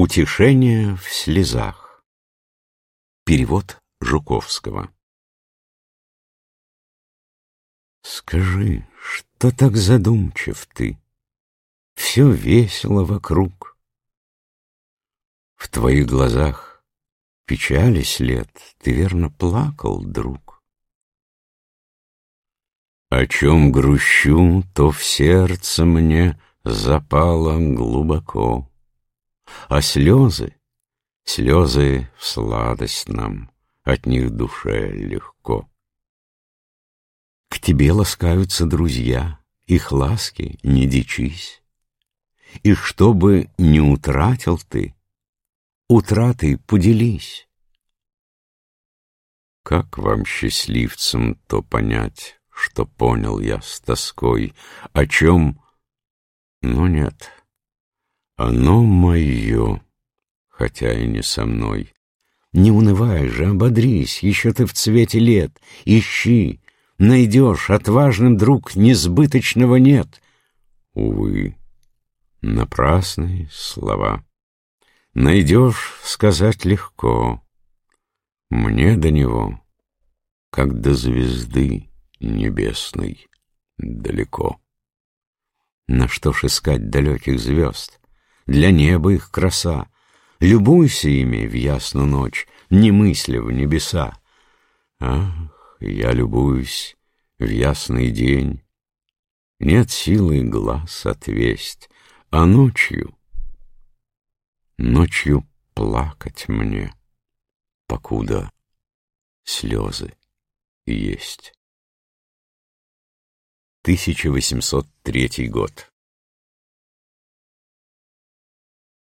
Утешение в слезах. Перевод Жуковского. Скажи, что так задумчив ты? Все весело вокруг. В твоих глазах печали след, Ты верно плакал, друг. О чем грущу, то в сердце мне Запало глубоко. А слезы, слезы в сладость нам, От них душе легко. К тебе ласкаются друзья, Их ласки не дичись. И чтобы не утратил ты, Утратой поделись. Как вам, счастливцам, то понять, Что понял я с тоской, О чем... Но нет, оно мое, хотя и не со мной. Не унывай же, ободрись, еще ты в цвете лет, ищи, найдешь, отважным, друг, несбыточного нет. Увы, напрасные слова. Найдешь, сказать легко, мне до него, как до звезды небесной, далеко. На что ж искать далеких звезд? Для неба их краса. Любуйся ими в ясную ночь, не мысля в небеса. Ах, я любуюсь в ясный день. Нет силы глаз отвесть, а ночью, ночью плакать мне, покуда слезы есть. 1803 год